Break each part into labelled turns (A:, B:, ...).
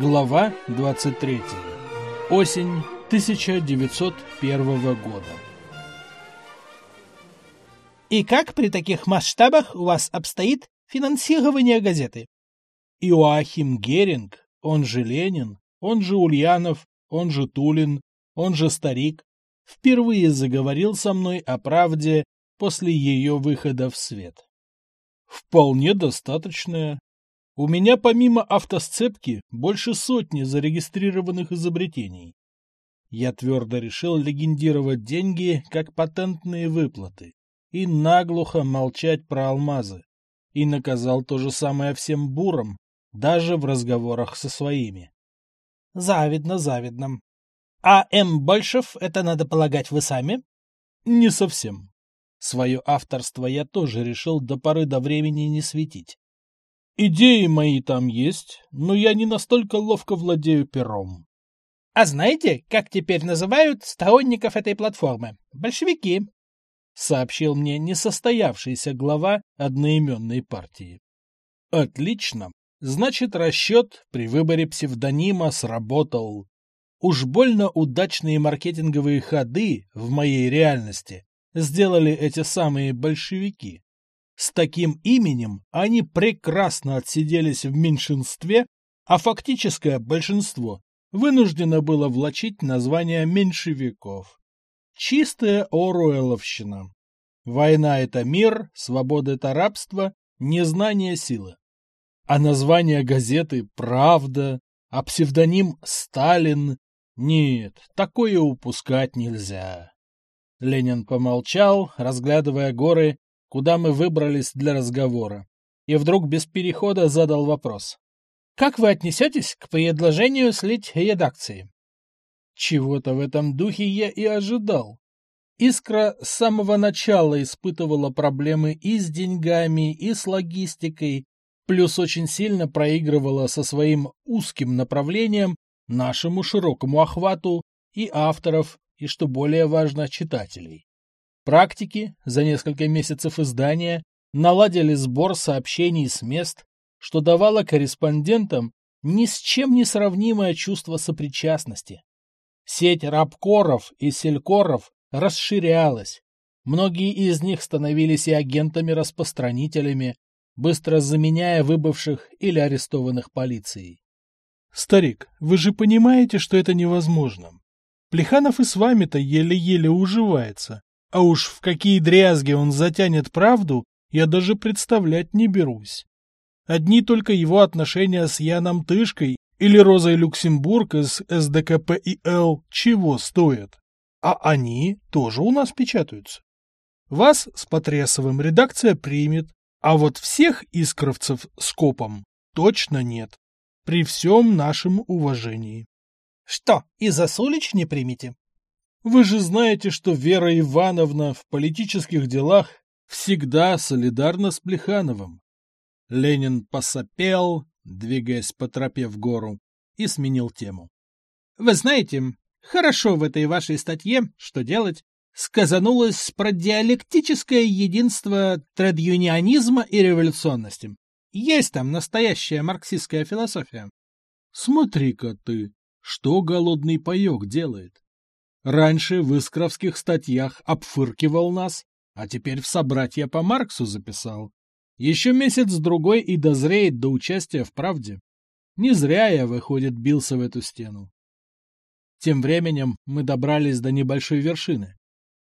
A: Глава 23. Осень 1901 года.
B: И как при таких масштабах у вас обстоит финансирование газеты?
A: Иоахим Геринг, он же Ленин, он же Ульянов, он же Тулин, он же Старик, впервые заговорил со мной о правде после ее выхода в свет. Вполне достаточное. У меня помимо автосцепки больше сотни зарегистрированных изобретений. Я твердо решил легендировать деньги как патентные выплаты и наглухо молчать про алмазы. И наказал то же самое всем бурам, даже в разговорах со своими.
B: Завидно, завидно. А М. Большев, это, надо полагать, вы сами?
A: Не совсем. Свое авторство я тоже решил до поры до времени не светить. Идеи мои там есть, но я не настолько ловко владею пером.
B: А знаете, как теперь называют сторонников этой платформы? Большевики.
A: Сообщил мне несостоявшийся глава одноименной партии. Отлично. Значит, расчет при выборе псевдонима сработал. Уж больно удачные маркетинговые ходы в моей реальности сделали эти самые большевики. С таким именем они прекрасно отсиделись в меньшинстве, а фактическое большинство вынуждено было влачить название меньшевиков. Чистая Оруэлловщина. Война — это мир, свобода — это рабство, незнание — силы. А название газеты «Правда», а псевдоним «Сталин» — нет, такое упускать нельзя. Ленин помолчал, разглядывая горы куда мы выбрались для разговора, и вдруг без перехода задал вопрос.
B: «Как вы отнесетесь к предложению слить редакции?»
A: Чего-то в этом духе я и ожидал. Искра с самого начала испытывала проблемы и с деньгами, и с логистикой, плюс очень сильно проигрывала со своим узким направлением нашему широкому охвату и авторов, и, что более важно, читателей. Практики за несколько месяцев издания наладили сбор сообщений с мест, что давало корреспондентам ни с чем не сравнимое чувство сопричастности. Сеть рабкоров и селькоров расширялась. Многие из них становились и агентами-распространителями, быстро заменяя выбывших или арестованных полицией. «Старик, вы же понимаете, что это невозможно. Плеханов и с вами-то еле-еле уживается. А уж в какие дрязги он затянет правду, я даже представлять не берусь. Одни только его отношения с Яном Тышкой или Розой Люксембург из СДКП-ИЛ чего стоят. А они тоже у нас печатаются. Вас с Потрясовым редакция примет, а вот всех искровцев с копом точно нет. При всем нашем уважении.
B: Что, и за Сулич не примете?
A: Вы же знаете, что Вера Ивановна в политических делах всегда солидарна с Плехановым. Ленин посопел, двигаясь по тропе в гору, и сменил тему.
B: Вы знаете, хорошо в этой вашей статье, что делать, сказанулось про диалектическое единство традюнионизма и революционности. Есть там настоящая марксистская философия.
A: Смотри-ка ты, что голодный паек делает. Раньше в искровских статьях обфыркивал нас, а теперь в собратья по Марксу записал. Еще месяц-другой и дозреет до участия в правде. Не зря я, выходит, бился в эту стену. Тем временем мы добрались до небольшой вершины.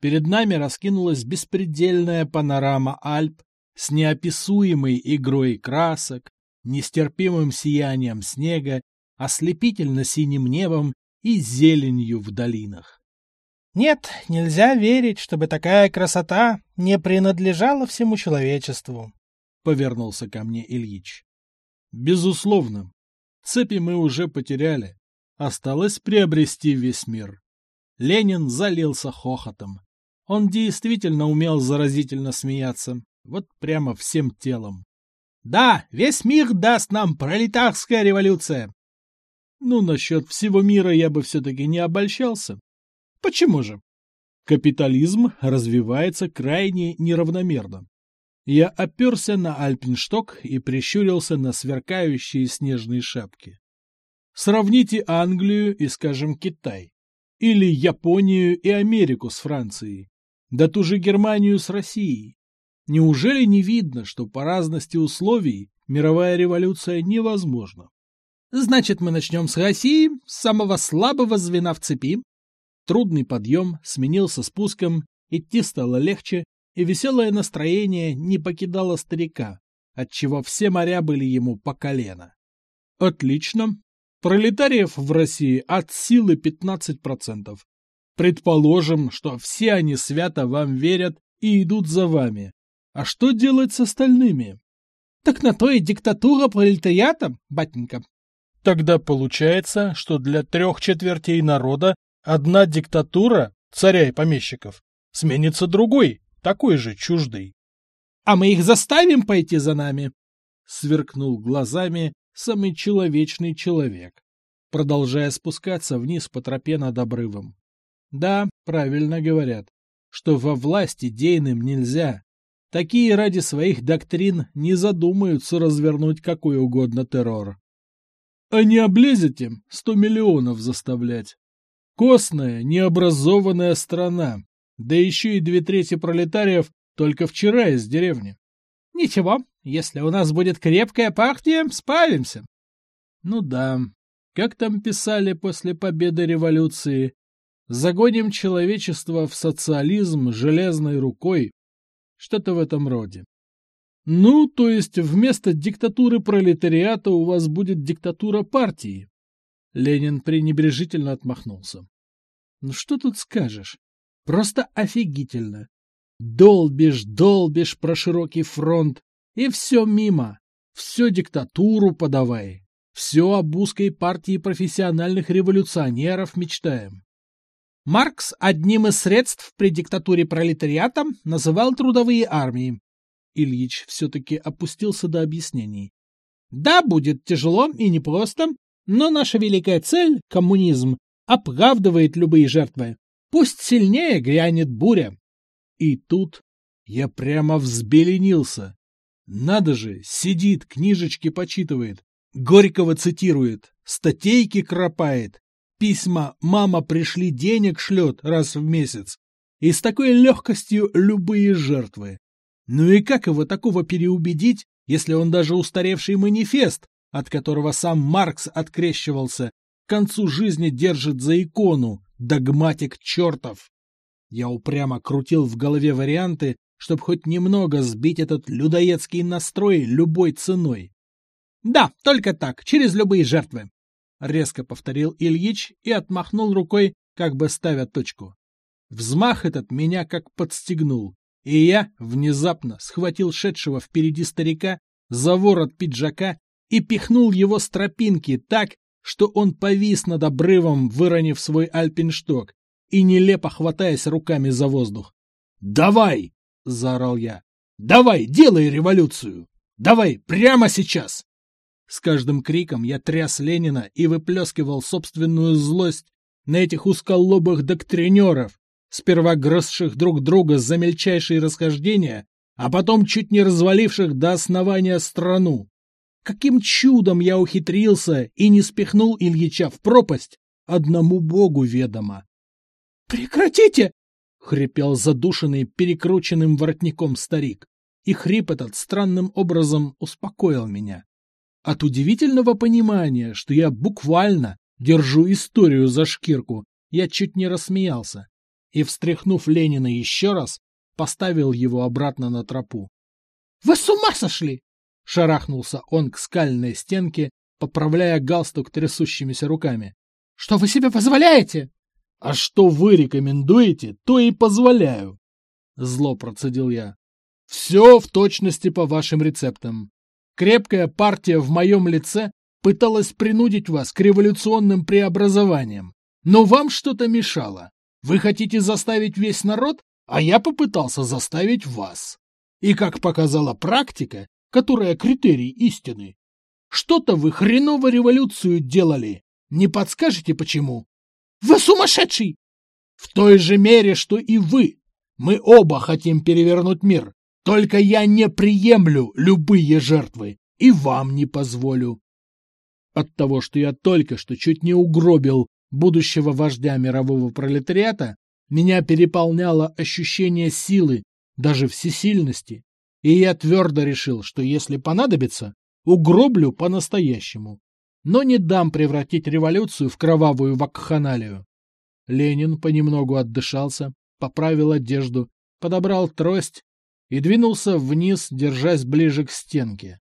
A: Перед нами раскинулась беспредельная панорама Альп с неописуемой игрой красок, нестерпимым сиянием снега, ослепительно-синим небом и зеленью в долинах.
B: Нет, нельзя верить, чтобы такая красота не принадлежала всему человечеству.
A: Повернулся ко мне Ильич. Безусловно. Цепи мы уже потеряли. Осталось приобрести весь мир. Ленин залился хохотом. Он действительно умел заразительно смеяться. Вот прямо всем телом.
B: Да, весь мир даст нам пролетарская революция.
A: Ну, насчет всего мира я бы все-таки не обольщался.
B: Почему же?
A: Капитализм развивается крайне неравномерно. Я оперся на альпиншток и прищурился на сверкающие снежные шапки. Сравните Англию и, скажем, Китай. Или Японию и Америку с Францией. Да ту же Германию с Россией. Неужели не видно, что по разности условий мировая революция невозможна?
B: Значит, мы начнем с России, с самого слабого звена в цепи.
A: Трудный подъем сменился спуском, идти стало легче, и веселое настроение не покидало старика, отчего все моря были ему по колено. Отлично. Пролетариев в России от силы 15%. Предположим, что все они свято вам верят и идут за вами. А что делать с остальными?
B: Так на то и диктатура пролетариата, батенька.
A: Тогда получается, что для трех четвертей народа одна диктатура, царя и помещиков, сменится другой, такой же чуждой.
B: — А мы их заставим пойти за нами?
A: — сверкнул глазами самый человечный человек, продолжая спускаться вниз по тропе над обрывом. Да, правильно говорят, что во власти дейным нельзя. Такие ради своих доктрин не задумаются развернуть какой угодно террор. А не облезете сто миллионов заставлять. Костная, необразованная страна, да еще и две трети пролетариев только вчера из деревни.
B: Ничего, если у нас будет крепкая партия, справимся.
A: Ну да, как там писали после победы революции, загоним человечество в социализм железной рукой. Что-то в этом роде. Ну, то есть вместо диктатуры пролетариата у вас будет диктатура партии. Ленин пренебрежительно отмахнулся. Ну что тут скажешь? Просто офигительно. Долбишь, долбишь про широкий фронт, и все мимо. Все диктатуру подавай. Все об узкой партии профессиональных революционеров мечтаем.
B: Маркс одним из средств при диктатуре пролетариата называл трудовые армии.
A: Ильич все-таки опустился до объяснений.
B: Да, будет тяжело и непросто, но наша великая цель, коммунизм, оправдывает любые жертвы. Пусть сильнее грянет буря.
A: И тут я прямо взбеленился. Надо же, сидит, книжечки почитывает, Горького цитирует, статейки кропает, письма «мама пришли денег» шлет раз в месяц. И с такой легкостью любые жертвы. Ну и как его такого переубедить, если он даже устаревший манифест, от которого сам Маркс открещивался, к концу жизни держит за икону, догматик чертов? Я упрямо крутил в голове варианты, чтобы хоть немного сбить этот людоедский настрой любой ценой.
B: «Да, только так, через любые жертвы», — резко повторил Ильич и отмахнул рукой, как бы ставя точку.
A: Взмах этот меня как подстегнул, и я внезапно схватил шедшего впереди старика за ворот пиджака и пихнул его с тропинки так, что он повис над обрывом, выронив свой альпиншток и нелепо хватаясь руками за воздух. «Давай!» — заорал я. «Давай, делай революцию! Давай, прямо сейчас!» С каждым криком я тряс Ленина и выплескивал собственную злость на этих узколобых доктринеров, сперва грызших друг друга за мельчайшие расхождения, а потом чуть не разваливших до основания страну. Каким чудом я ухитрился и не спихнул Ильича в пропасть, одному богу ведомо.
B: «Прекратите!»
A: — хрипел задушенный перекрученным воротником старик. И хрип этот странным образом успокоил меня. От удивительного понимания, что я буквально держу историю за шкирку, я чуть не рассмеялся. И, встряхнув Ленина еще раз, поставил его обратно на тропу.
B: — Вы с ума сошли!
A: — шарахнулся он к скальной стенке, поправляя галстук трясущимися руками.
B: — Что вы себе позволяете?
A: А что вы рекомендуете, то и позволяю. Зло процедил я. Все в точности по вашим рецептам. Крепкая партия в моем лице пыталась принудить вас к революционным преобразованиям. Но вам что-то мешало. Вы хотите заставить весь народ, а я попытался заставить вас. И как показала практика, которая критерий истины, что-то вы хреново революцию делали. Не подскажете, почему?
B: Вы сумасшедший!
A: В той же мере, что и вы. Мы оба хотим перевернуть мир. Только я не приемлю любые жертвы и вам не позволю. От того, что я только что чуть не угробил будущего вождя мирового пролетариата, меня переполняло ощущение силы, даже всесильности, и я твердо решил, что если понадобится, угроблю по-настоящему, но не дам превратить революцию в кровавую вакханалию. Ленин понемногу отдышался, поправил одежду, подобрал трость и двинулся вниз, держась ближе к стенке.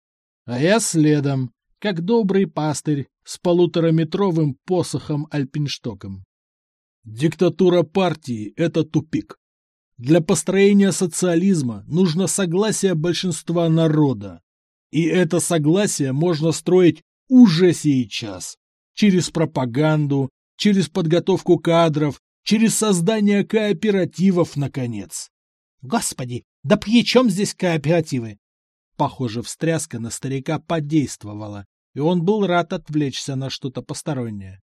A: А я следом, как добрый пастырь с полутораметровым посохом альпинштоком. Диктатура партии – это тупик. Для построения социализма нужно согласие большинства народа. И это согласие можно строить уже сейчас. Через пропаганду, через подготовку кадров, через создание кооперативов, наконец.
B: Господи, да при чем здесь кооперативы?
A: Похоже, встряска на старика подействовала, и он был рад отвлечься на что-то постороннее.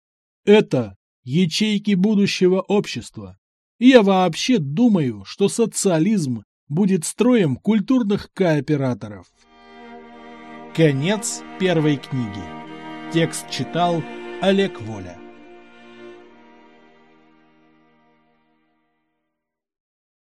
A: Это ячейки будущего общества. И я вообще думаю, что социализм будет строем культурных кооператоров. Конец первой книги. Текст читал Олег Воля.